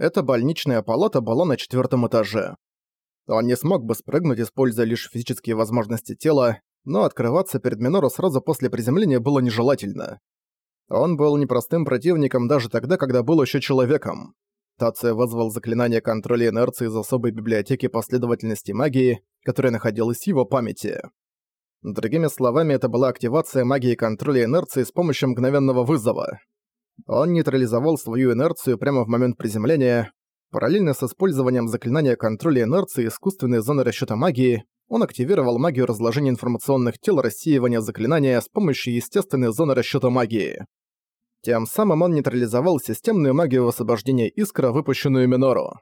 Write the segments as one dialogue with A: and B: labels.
A: Эта больничная палата была на четвертом этаже. Он не смог бы спрыгнуть, используя лишь физические возможности тела, но открываться перед Минору сразу после приземления было нежелательно. Он был непростым противником даже тогда, когда был еще человеком. Тация вызвал заклинание контроля инерции из особой библиотеки последовательности магии, которая находилась в его памяти. Другими словами, это была активация магии контроля инерции с помощью мгновенного вызова. Он нейтрализовал свою инерцию прямо в момент приземления. Параллельно с использованием заклинания контроля инерции искусственной зоны расчёта магии, он активировал магию разложения информационных тел рассеивания заклинания с помощью естественной зоны расчёта магии. Тем самым он нейтрализовал системную магию освобождения искра, выпущенную Минору.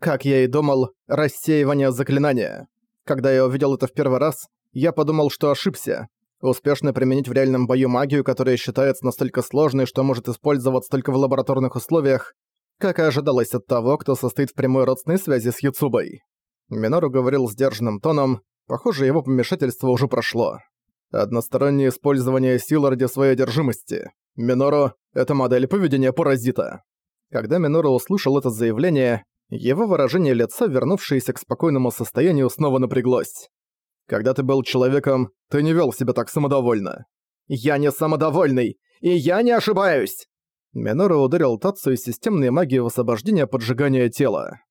A: Как я и думал, рассеивание заклинания. Когда я увидел это в первый раз, я подумал, что ошибся. Успешно применить в реальном бою магию, которая считается настолько сложной, что может использоваться только в лабораторных условиях, как и ожидалось от того, кто состоит в прямой родственной связи с Юцубой. Минору говорил сдержанным тоном, похоже, его помешательство уже прошло. Одностороннее использование сил ради своей одержимости. Минору — это модель поведения паразита. Когда Минору услышал это заявление, его выражение лица, вернувшееся к спокойному состоянию, снова напряглось. Когда ты был человеком, ты не вел себя так самодовольно. Я не самодовольный, и я не ошибаюсь! Минору ударил Тацу из системной магии освобождения поджигания тела.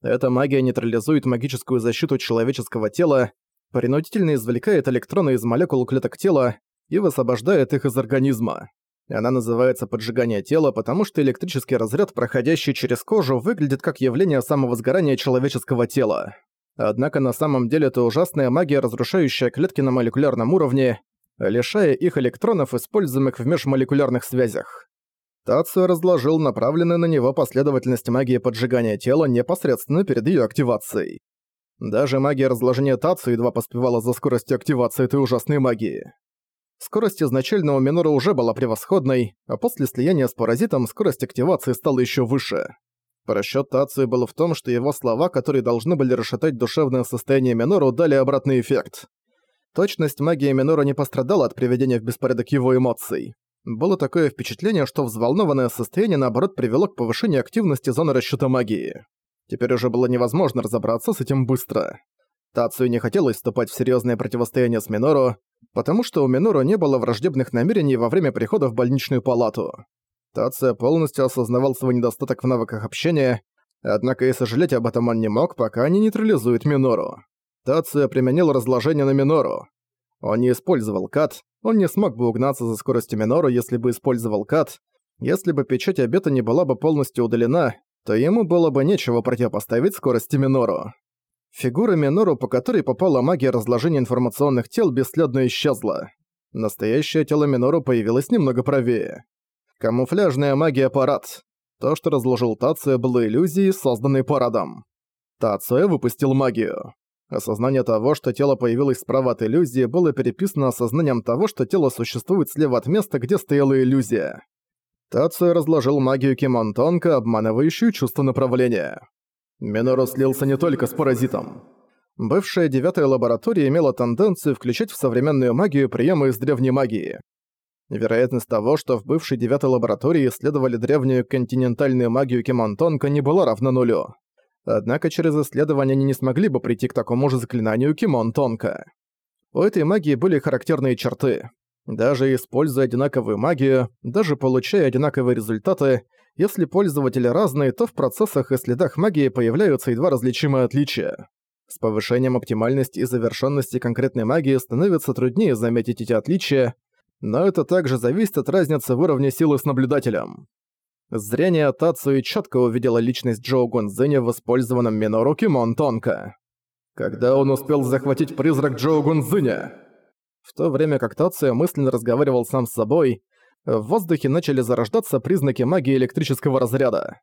A: Эта магия нейтрализует магическую защиту человеческого тела, принудительно извлекает электроны из молекул клеток тела и высвобождает их из организма. Она называется поджигание тела, потому что электрический разряд, проходящий через кожу, выглядит как явление самовозгорания человеческого тела. Однако на самом деле это ужасная магия, разрушающая клетки на молекулярном уровне, лишая их электронов, используемых в межмолекулярных связях. Тацию разложил направленную на него последовательность магии поджигания тела непосредственно перед ее активацией. Даже магия разложения Тацию едва поспевала за скоростью активации этой ужасной магии. Скорость изначально у Минора уже была превосходной, а после слияния с паразитом скорость активации стала еще выше. Расчёт Тации был в том, что его слова, которые должны были расшатать душевное состояние Минору, дали обратный эффект. Точность магии Минора не пострадала от приведения в беспорядок его эмоций. Было такое впечатление, что взволнованное состояние наоборот привело к повышению активности зоны расчёта магии. Теперь уже было невозможно разобраться с этим быстро. Тацию не хотелось вступать в серьёзное противостояние с Минору, потому что у Минору не было враждебных намерений во время прихода в больничную палату. Тация полностью осознавал свой недостаток в навыках общения, однако и сожалеть об этом он не мог, пока не нейтрализует Минору. Тация применил разложение на Минору. Он не использовал кат, он не смог бы угнаться за скоростью Минору, если бы использовал кат. Если бы печать обета не была бы полностью удалена, то ему было бы нечего противопоставить скорости Минору. Фигура Минору, по которой попала магия разложения информационных тел, бесследно исчезла. Настоящее тело Минору появилось немного правее. Камуфляжная магия парад. То, что разложил Тация, было иллюзией, созданной парадом. Тация выпустил магию. Осознание того, что тело появилось справа от иллюзии, было переписано осознанием того, что тело существует слева от места, где стояла иллюзия. Тацию разложил магию Кимонтонка, обманывающую чувство направления. Минору слился не только с паразитом. Бывшая девятая лаборатория имела тенденцию включать в современную магию приемы из древней магии. Вероятность того, что в бывшей девятой лаборатории исследовали древнюю континентальную магию Кимонтонка не была равна нулю. Однако через исследование они не смогли бы прийти к такому же заклинанию Кимонтонка. У этой магии были характерные черты. Даже используя одинаковую магию, даже получая одинаковые результаты, если пользователи разные, то в процессах и следах магии появляются едва различимые отличия. С повышением оптимальности и завершенности конкретной магии становится труднее заметить эти отличия, но это также зависит от разницы в уровне силы с наблюдателем. Зрение Тацуи четко увидело личность Джоу Гунзэня в использованном Минору Кимон Тонко. Когда он успел захватить призрак Джоу Гунзэня? В то время как Тацуя мысленно разговаривал сам с собой, в воздухе начали зарождаться признаки магии электрического разряда.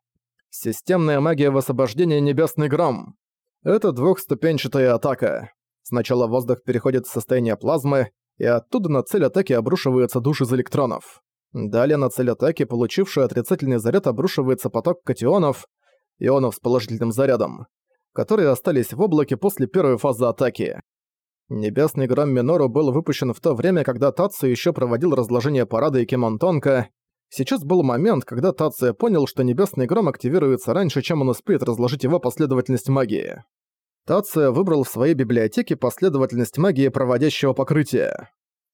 A: Системная магия высвобождения Небесный Гром. Это двухступенчатая атака. Сначала воздух переходит в состояние плазмы, и оттуда на цель атаки обрушивается душ из электронов. Далее на цель атаки, получившую отрицательный заряд, обрушивается поток катионов, ионов с положительным зарядом, которые остались в облаке после первой фазы атаки. Небесный гром Минору был выпущен в то время, когда Татсу еще проводил разложение парада и Кимонтонка. Сейчас был момент, когда Тация понял, что Небесный Гром активируется раньше, чем он успеет разложить его последовательность магии. Тация выбрал в своей библиотеке последовательность магии проводящего покрытия.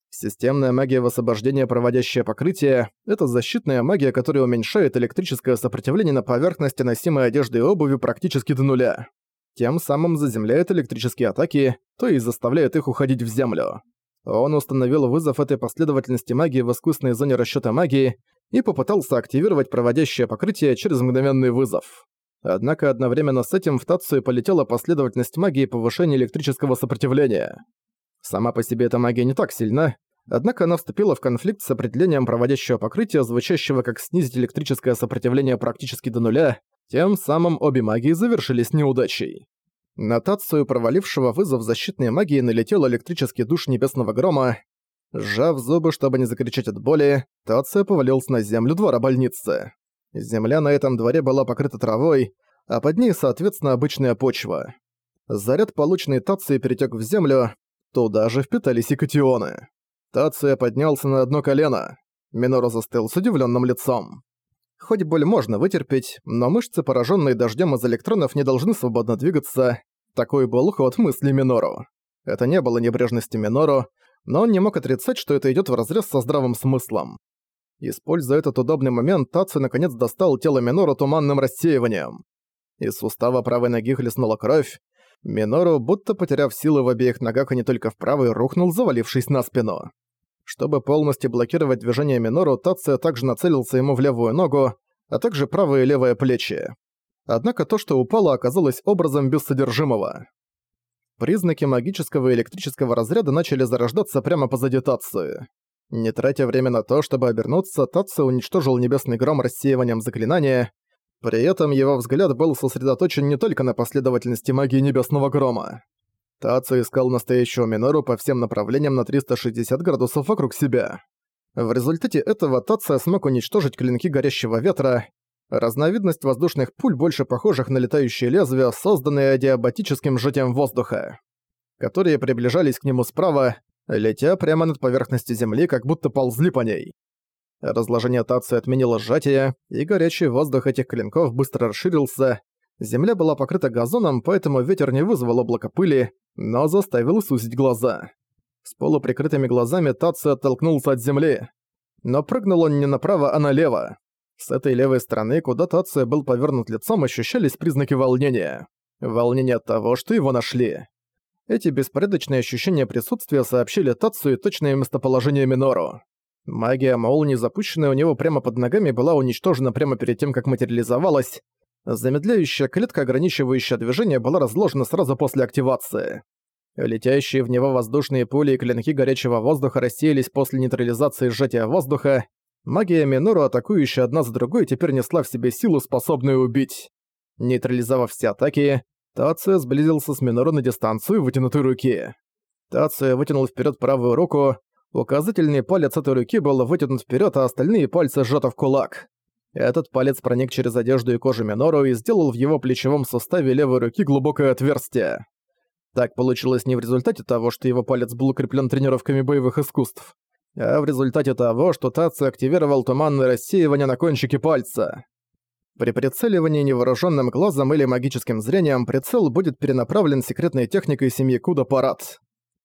A: Системная магия высвобождения проводящее покрытие – это защитная магия, которая уменьшает электрическое сопротивление на поверхности носимой одежды и обуви практически до нуля. Тем самым заземляет электрические атаки, то есть заставляет их уходить в землю. Он установил вызов этой последовательности магии в искусственной зоне расчёта магии и попытался активировать проводящее покрытие через мгновенный вызов. Однако одновременно с этим в Тацию полетела последовательность магии повышения электрического сопротивления. Сама по себе эта магия не так сильна, однако она вступила в конфликт с определением проводящего покрытия, звучащего как снизить электрическое сопротивление практически до нуля, тем самым обе магии завершились неудачей. На Тацию, провалившего вызов защитной магии, налетел электрический душ небесного грома. Сжав зубы, чтобы не закричать от боли, Тация повалился на землю двора больницы. Земля на этом дворе была покрыта травой, а под ней, соответственно, обычная почва. Заряд, полученный Тацией, перетек в землю, туда же впитались и катионы. Тация поднялся на одно колено. Минору застыл с удивленным лицом. Хоть боль можно вытерпеть, но мышцы, пораженные дождем из электронов, не должны свободно двигаться, такой был ход мысли Минору. Это не было небрежностью Минору, но он не мог отрицать, что это идёт вразрез со здравым смыслом. Используя этот удобный момент, Тацу наконец достал тело Минору туманным рассеиванием. Из сустава правой ноги хлестнула кровь. Минору, будто потеряв силы в обеих ногах, а не только в правой, рухнул, завалившись на спину. Чтобы полностью блокировать движение Минору, Тация также нацелился ему в левую ногу, а также правое и левое плечи. Однако то, что упало, оказалось образом без содержимого. Признаки магического и электрического разряда начали зарождаться прямо позади Тации. Не тратя время на то, чтобы обернуться, Татсо уничтожил небесный гром рассеиванием заклинания. При этом его взгляд был сосредоточен не только на последовательности магии небесного грома. Тацу искал настоящего Минору по всем направлениям на 360 градусов вокруг себя. В результате этого Тация смог уничтожить клинки горящего ветра, разновидность воздушных пуль, больше похожих на летающие лезвия, созданные адиабатическим сжатием воздуха, которые приближались к нему справа, летя прямо над поверхностью земли, как будто ползли по ней. Разложение Тации отменило сжатие, и горячий воздух этих клинков быстро расширился. Земля была покрыта газоном, поэтому ветер не вызвал облака пыли, но заставил сузить глаза. С полуприкрытыми глазами Тацию оттолкнулся от земли. Но прыгнул он не направо, а налево. С этой левой стороны, куда Тация был повернут лицом, ощущались признаки волнения. Волнение от того, что его нашли. Эти беспорядочные ощущения присутствия сообщили Тацию точное местоположение Минору. Магия молнии, запущенная у него прямо под ногами, была уничтожена прямо перед тем, как материализовалась. Замедляющая клетка, ограничивающая движение, была разложена сразу после активации. Летящие в него воздушные пули и клинки горячего воздуха рассеялись после нейтрализации сжатия воздуха, Магия Минору, атакующая одна за другой, теперь несла в себе силу, способную убить. Нейтрализовав все атаки, Тация сблизился с Минору на дистанцию вытянутой руки. Тация вытянул вперед правую руку, указательный палец этой руки был вытянут вперед, а остальные пальцы сжаты в кулак. Этот палец проник через одежду и кожу Минору и сделал в его плечевом суставе левой руки глубокое отверстие. Так получилось не в результате того, что его палец был укреплен тренировками боевых искусств, а в результате того, что Татсу активировал туманное рассеивание на кончике пальца. При прицеливании невооруженным глазом или магическим зрением прицел будет перенаправлен секретной техникой семьи Куда Парад.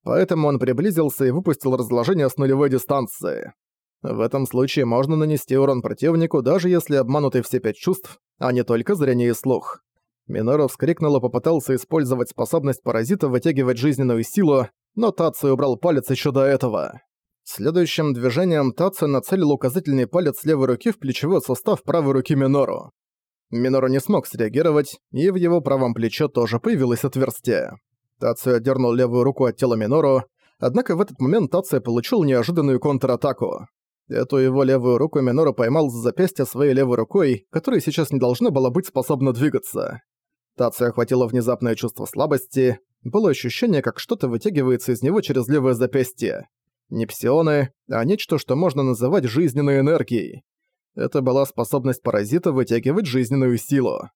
A: Поэтому он приблизился и выпустил разложение с нулевой дистанции. В этом случае можно нанести урон противнику, даже если обмануты все пять чувств, а не только зрение и слух. Минору вскрикнул и попытался использовать способность паразита вытягивать жизненную силу, но Татсу убрал палец еще до этого. Следующим движением Тацу нацелил указательный палец левой руки в плечевой сустав правой руки Минору. Минору не смог среагировать, и в его правом плече тоже появилось отверстие. Тацию отдернул левую руку от тела Минору, однако в этот момент Тация получил неожиданную контратаку. Эту его левую руку Минору поймал за запястье своей левой рукой, которая сейчас не должна была быть способна двигаться. Тацию охватило внезапное чувство слабости, было ощущение, как что-то вытягивается из него через левое запястье. Не псионы, а нечто, что можно называть жизненной энергией. Это была способность паразита вытягивать жизненную силу.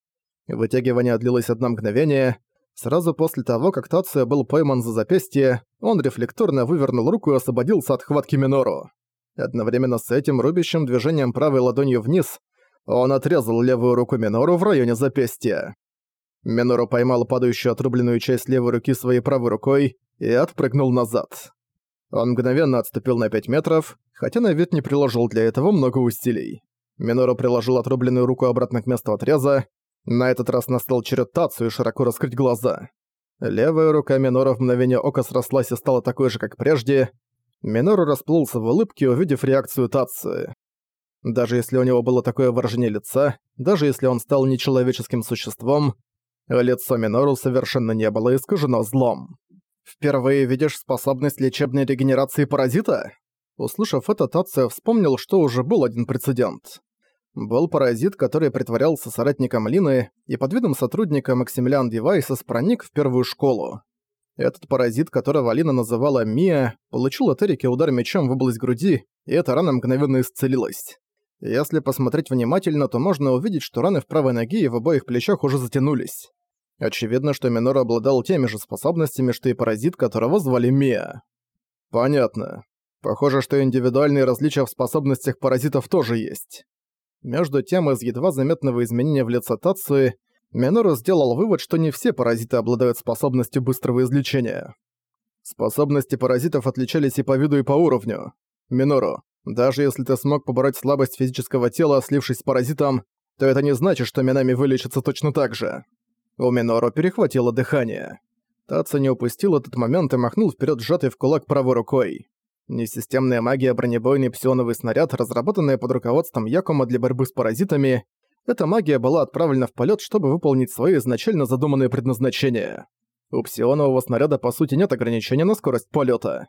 A: Вытягивание длилось одно мгновение. Сразу после того, как Тация был пойман за запястье, он рефлекторно вывернул руку и освободился от хватки Минору. Одновременно с этим рубящим движением правой ладонью вниз он отрезал левую руку Минору в районе запястья. Минору поймал падающую отрубленную часть левой руки своей правой рукой и отпрыгнул назад. Он мгновенно отступил на 5 метров, хотя на вид не приложил для этого много усилий. Минору приложил отрубленную руку обратно к месту отреза. На этот раз настал черед Тацию широко раскрыть глаза. Левая рука Минора в мгновение ока срослась и стала такой же, как прежде. Минору расплылся в улыбке, увидев реакцию Тации. Даже если у него было такое выражение лица, даже если он стал нечеловеческим существом, лицо Минору совершенно не было искажено злом. «Впервые видишь способность лечебной регенерации паразита?» Услышав это, Тация вспомнил, что уже был один прецедент. Был паразит, который притворялся соратником Лины и под видом сотрудника Максимилиан Девайсес проник в первую школу. Этот паразит, которого Алина называла Мия, получил от Эрики удар мечом в область груди, и эта рана мгновенно исцелилась. Если посмотреть внимательно, то можно увидеть, что раны в правой ноге и в обоих плечах уже затянулись. Очевидно, что Минор обладал теми же способностями, что и паразит, которого звали Мия. Понятно. Похоже, что индивидуальные различия в способностях паразитов тоже есть. Между тем, из едва заметного изменения в лице Тацуи, Минору сделал вывод, что не все паразиты обладают способностью быстрого излечения. Способности паразитов отличались и по виду, и по уровню. Минору, даже если ты смог побороть слабость физического тела, слившись с паразитом, то это не значит, что Минами вылечится точно так же. У Минору перехватило дыхание. Таца не упустил этот момент и махнул вперед сжатый в кулак правой рукой. Несистемная магия бронебойный псионовый снаряд, разработанная под руководством Якума для борьбы с паразитами, эта магия была отправлена в полет, чтобы выполнить свои изначально задуманные предназначения. У псионового снаряда по сути нет ограничения на скорость полета.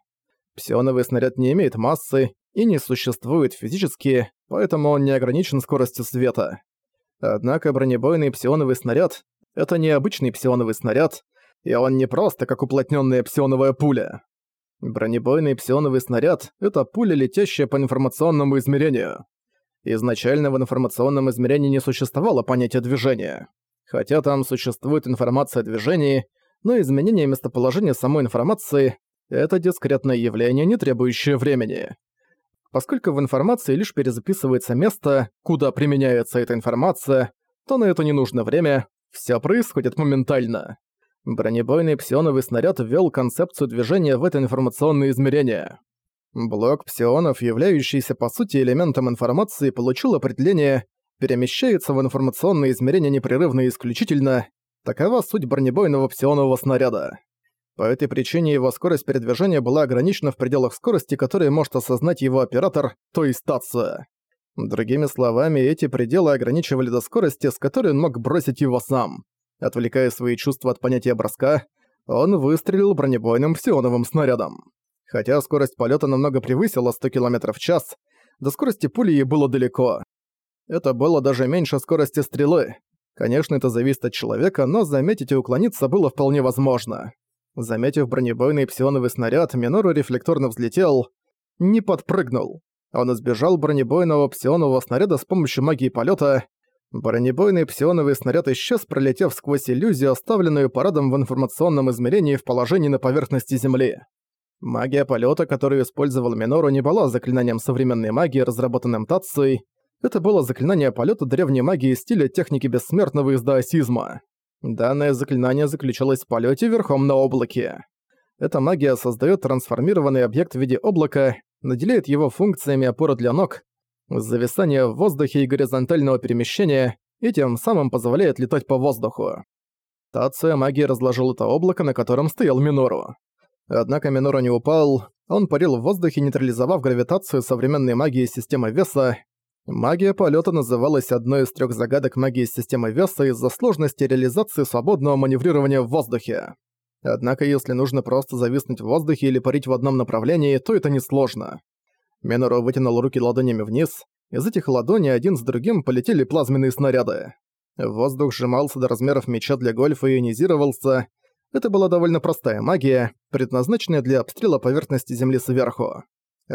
A: Псионовый снаряд не имеет массы и не существует физически, поэтому он не ограничен скоростью света. Однако бронебойный псионовый снаряд — это необычный псионовый снаряд, и он не просто как уплотненная псионовая пуля. Бронебойный псионовый снаряд — это пуля, летящая по информационному измерению. Изначально в информационном измерении не существовало понятия движения. Хотя там существует информация о движении, но изменение местоположения самой информации это дискретное явление, не требующее времени. Поскольку в информации лишь перезаписывается место, куда применяется эта информация, то на это не нужно время, все происходит моментально. Бронебойный псионовый снаряд ввел концепцию движения в это информационное измерение. Блок псионов, являющийся по сути элементом информации, получил определение «перемещается в информационное измерение непрерывно и исключительно». Такова суть бронебойного псионового снаряда. По этой причине его скорость передвижения была ограничена в пределах скорости, которые может осознать его оператор, то есть стация. Другими словами, эти пределы ограничивали до скорости, с которой он мог бросить его сам. Отвлекая свои чувства от понятия броска, он выстрелил бронебойным псионовым снарядом. Хотя скорость полета намного превысила 100 км в час, до скорости пули ей было далеко. Это было даже меньше скорости стрелы. Конечно, это зависит от человека, но заметить и уклониться было вполне возможно. Заметив бронебойный псионовый снаряд, Минору рефлекторно взлетел, не подпрыгнул. Он избежал бронебойного псионового снаряда с помощью магии полета. Бронебойный псионовый снаряд исчез, пролетев сквозь иллюзию, оставленную парадом в информационном измерении в положении на поверхности Земли. Магия полета, которую использовал Минору, не была заклинанием современной магии, разработанным Тацией. Это было заклинание полета древней магии стиля техники бессмертного из даосизма. Данное заклинание заключалось в полете верхом на облаке. Эта магия создает трансформированный объект в виде облака, наделяет его функциями опоры для ног, зависания в воздухе и горизонтального перемещения, и тем самым позволяет летать по воздуху. Тация магии разложил это облако, на котором стоял Минору. Однако Минору не упал, он парил в воздухе, нейтрализовав гравитацию современной магии системы веса, Магия полета называлась одной из трех загадок магии системы веса из-за сложности реализации свободного маневрирования в воздухе. Однако если нужно просто зависнуть в воздухе или парить в одном направлении, то это несложно. Минору вытянул руки ладонями вниз, из этих ладоней один с другим полетели плазменные снаряды. Воздух сжимался до размеров меча для гольфа и ионизировался. Это была довольно простая магия, предназначенная для обстрела поверхности Земли сверху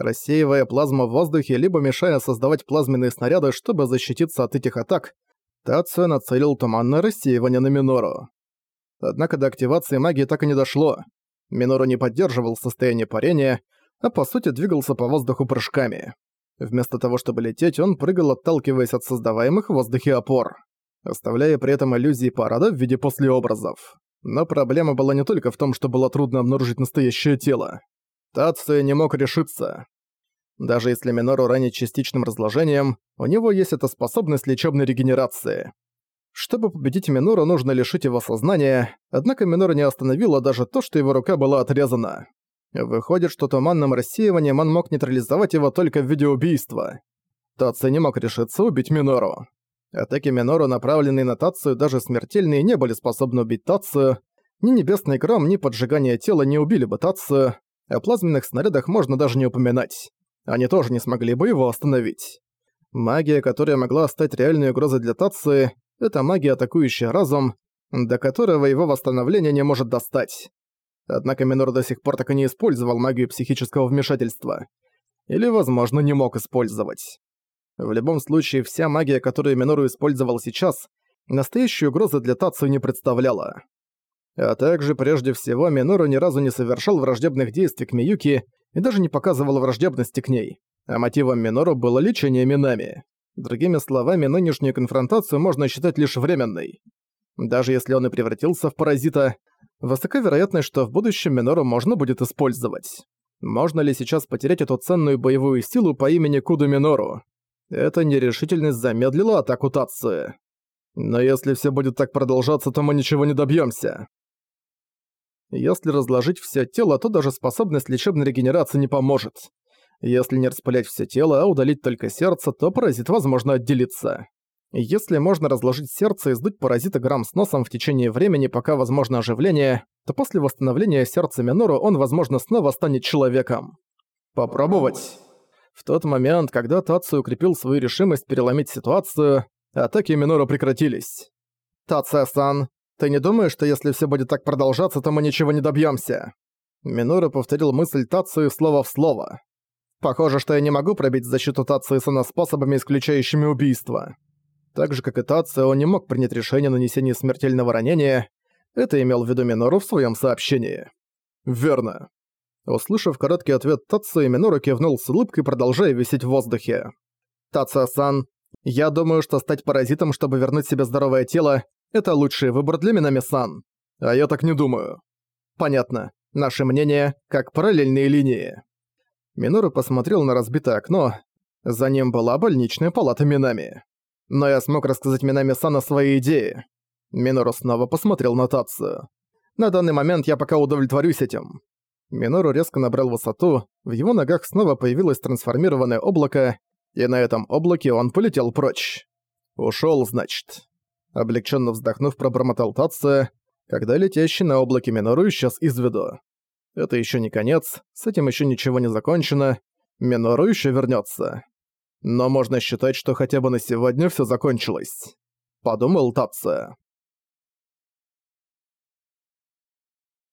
A: рассеивая плазму в воздухе, либо мешая создавать плазменные снаряды, чтобы защититься от этих атак, Тацио нацелил туманное рассеивание на Минору. Однако до активации магии так и не дошло. Минору не поддерживал состояние парения, а по сути двигался по воздуху прыжками. Вместо того, чтобы лететь, он прыгал, отталкиваясь от создаваемых в воздухе опор, оставляя при этом иллюзии парада в виде послеобразов. Но проблема была не только в том, что было трудно обнаружить настоящее тело. Тация не мог решиться. Даже если Минору ранить частичным разложением, у него есть эта способность лечебной регенерации. Чтобы победить Минору, нужно лишить его сознания, однако Минору не остановило даже то, что его рука была отрезана. Выходит, что туманным рассеиванием он мог нейтрализовать его только в виде убийства. Тация не мог решиться убить Минору. Атаки Минору, направленные на Тацию, даже смертельные, не были способны убить Тацию. Ни Небесный Гром, ни поджигание тела не убили бы Тацию. О плазменных снарядах можно даже не упоминать. Они тоже не смогли бы его остановить. Магия, которая могла стать реальной угрозой для Тации, это магия, атакующая разум, до которого его восстановление не может достать. Однако Минор до сих пор так и не использовал магию психического вмешательства. Или, возможно, не мог использовать. В любом случае, вся магия, которую Минору использовал сейчас, настоящей угрозы для Тацию не представляла. А также, прежде всего, Минору ни разу не совершал враждебных действий к Миюки и даже не показывал враждебности к ней, а мотивом Минору было лечение Минами. Другими словами, нынешнюю конфронтацию можно считать лишь временной. Даже если он и превратился в паразита, высока вероятность, что в будущем Минору можно будет использовать. Можно ли сейчас потерять эту ценную боевую силу по имени Куду Минору? Эта нерешительность замедлила атаку Тации. Но если все будет так продолжаться, то мы ничего не добьемся. Если разложить все тело, то даже способность лечебной регенерации не поможет. Если не распылять все тело, а удалить только сердце, то паразит, возможно, отделится. Если можно разложить сердце и сдуть паразита грамм с носом в течение времени, пока возможно оживление, то после восстановления сердца Минору он, возможно, снова станет человеком. Попробовать. В тот момент, когда Тацию укрепил свою решимость переломить ситуацию, атаки Минору прекратились. «Тация-сан, ты не думаешь, что если все будет так продолжаться, то мы ничего не добьемся? Минору повторил мысль Тацию слово в слово. «Похоже, что я не могу пробить защиту Тацию-сана способами, исключающими убийство». Так же, как и Тацио, он не мог принять решение о нанесении смертельного ранения. Это имел в виду Минору в своем сообщении. «Верно». Услышав короткий ответ Тацио, Минору кивнул с улыбкой, продолжая висеть в воздухе. «Тацио-сан, я думаю, что стать паразитом, чтобы вернуть себе здоровое тело, это лучший выбор для Минами-сан. А я так не думаю. Понятно. Наши мнения как параллельные линии. Минору посмотрел на разбитое окно. За ним была больничная палата Минами. Но я смог рассказать Минами-сан о своей идее. Минору снова посмотрел на Тацию. На данный момент я пока удовлетворюсь этим. Минору резко набрал высоту, в его ногах снова появилось трансформированное облако, и на этом облаке он полетел прочь. Ушёл, значит. Облегченно вздохнув, пробормотал Тация, когда летящий на облаке Минору исчез из виду. Это еще не конец, с этим еще ничего не закончено, Минору еще вернется. Но можно считать, что хотя бы на сегодня все закончилось. Подумал Тация.